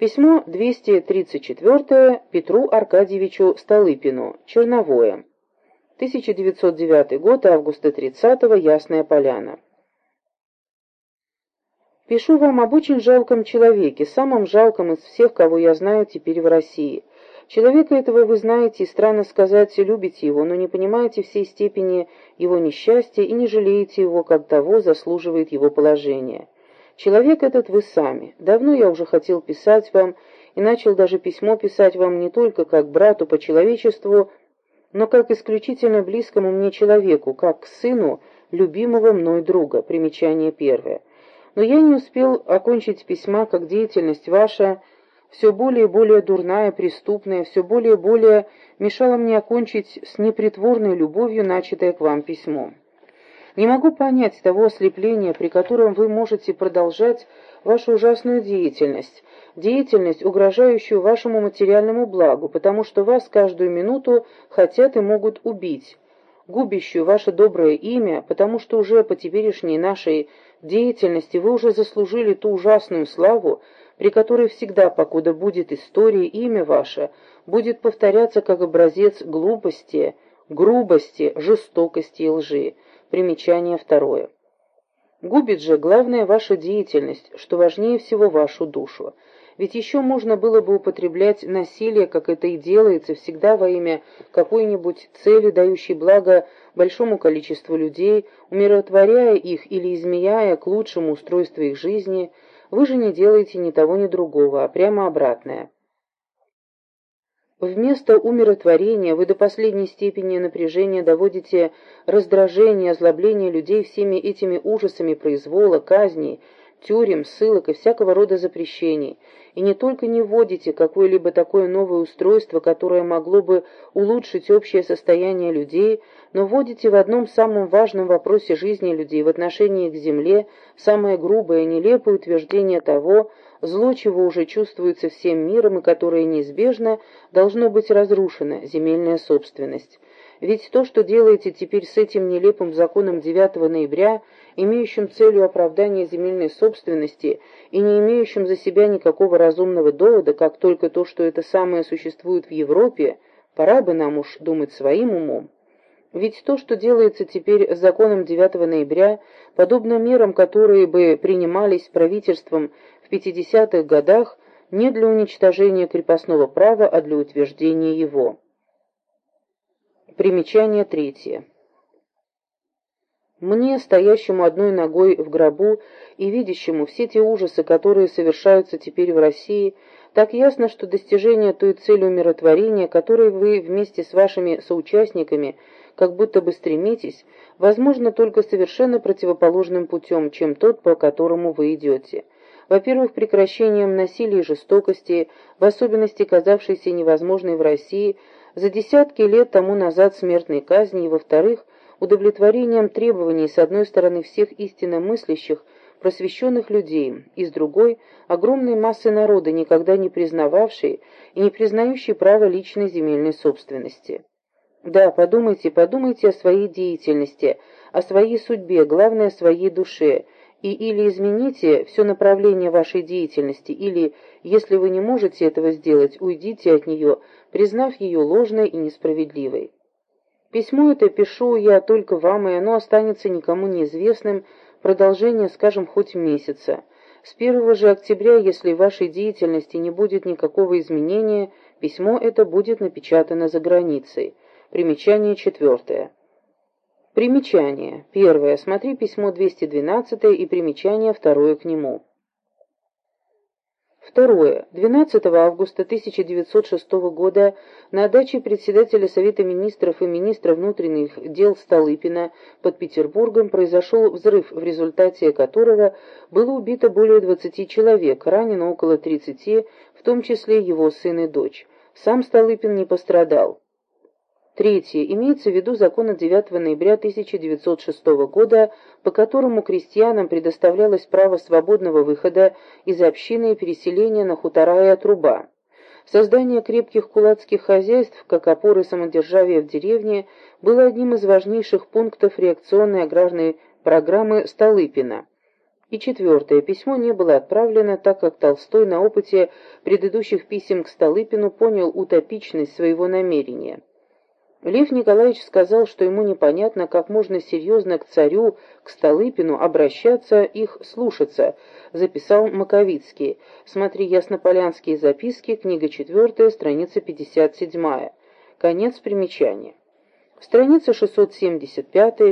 Письмо 234 Петру Аркадьевичу Столыпину. Черновое. 1909 год, августа 30 -го, Ясная Поляна. Пишу вам об очень жалком человеке, самом жалком из всех, кого я знаю теперь в России. Человека этого вы знаете, и странно сказать, любите его, но не понимаете всей степени его несчастья и не жалеете его, как того заслуживает его положение. Человек этот вы сами. Давно я уже хотел писать вам, и начал даже письмо писать вам не только как брату по человечеству, но как исключительно близкому мне человеку, как к сыну любимого мной друга. Примечание первое. Но я не успел окончить письма, как деятельность ваша все более и более дурная, преступная, все более и более мешала мне окончить с непритворной любовью начатое к вам письмо. Не могу понять того ослепления, при котором вы можете продолжать вашу ужасную деятельность, деятельность, угрожающую вашему материальному благу, потому что вас каждую минуту хотят и могут убить, губящую ваше доброе имя, потому что уже по теперешней нашей деятельности вы уже заслужили ту ужасную славу, при которой всегда, покуда будет история, имя ваше будет повторяться как образец глупости, грубости, жестокости и лжи. Примечание второе. Губит же главная ваша деятельность, что важнее всего вашу душу. Ведь еще можно было бы употреблять насилие, как это и делается, всегда во имя какой-нибудь цели, дающей благо большому количеству людей, умиротворяя их или изменяя к лучшему устройству их жизни, вы же не делаете ни того, ни другого, а прямо обратное. Вместо умиротворения вы до последней степени напряжения доводите раздражение, озлобление людей всеми этими ужасами произвола, казней, тюрем, ссылок и всякого рода запрещений, и не только не вводите какое-либо такое новое устройство, которое могло бы улучшить общее состояние людей, но вводите в одном самом важном вопросе жизни людей в отношении к земле самое грубое и нелепое утверждение того, зло, чего уже чувствуется всем миром и которое неизбежно должно быть разрушено, земельная собственность. Ведь то, что делаете теперь с этим нелепым законом 9 ноября, имеющим целью оправдания земельной собственности и не имеющим за себя никакого разумного довода, как только то, что это самое существует в Европе, пора бы нам уж думать своим умом. Ведь то, что делается теперь законом 9 ноября, подобно мерам, которые бы принимались правительством в 50-х годах, не для уничтожения крепостного права, а для утверждения его. Примечание третье. Мне, стоящему одной ногой в гробу и видящему все те ужасы, которые совершаются теперь в России, так ясно, что достижение той цели умиротворения, которой вы вместе с вашими соучастниками как будто бы стремитесь, возможно только совершенно противоположным путем, чем тот, по которому вы идете. Во-первых, прекращением насилия и жестокости, в особенности казавшейся невозможной в России, за десятки лет тому назад смертной казни, и, во-вторых, удовлетворением требований с одной стороны всех истинно мыслящих, просвещенных людей, и с другой – огромной массы народа, никогда не признававшей и не признающей права личной земельной собственности. Да, подумайте, подумайте о своей деятельности, о своей судьбе, главное, о своей душе, и или измените все направление вашей деятельности, или, если вы не можете этого сделать, уйдите от нее, признав ее ложной и несправедливой. Письмо это пишу я только вам, и оно останется никому неизвестным продолжение, скажем, хоть месяца. С 1 же октября, если в вашей деятельности не будет никакого изменения, письмо это будет напечатано за границей. Примечание четвертое. Примечание. Первое. Смотри письмо 212 и примечание второе к нему. Второе. 12 августа 1906 года на даче председателя Совета министров и министра внутренних дел Столыпина под Петербургом произошел взрыв, в результате которого было убито более 20 человек, ранено около 30, в том числе его сын и дочь. Сам Столыпин не пострадал. Третье. Имеется в виду закон от 9 ноября 1906 года, по которому крестьянам предоставлялось право свободного выхода из общины и переселения на хутора и отруба. Создание крепких кулацких хозяйств, как опоры самодержавия в деревне, было одним из важнейших пунктов реакционной аграрной программы Столыпина. И четвертое. Письмо не было отправлено, так как Толстой на опыте предыдущих писем к Столыпину понял утопичность своего намерения. Лев Николаевич сказал, что ему непонятно, как можно серьезно к царю, к Столыпину обращаться, их слушаться, записал Маковицкий. Смотри Яснополянские записки, книга 4, страница 57. Конец примечания. Страница 675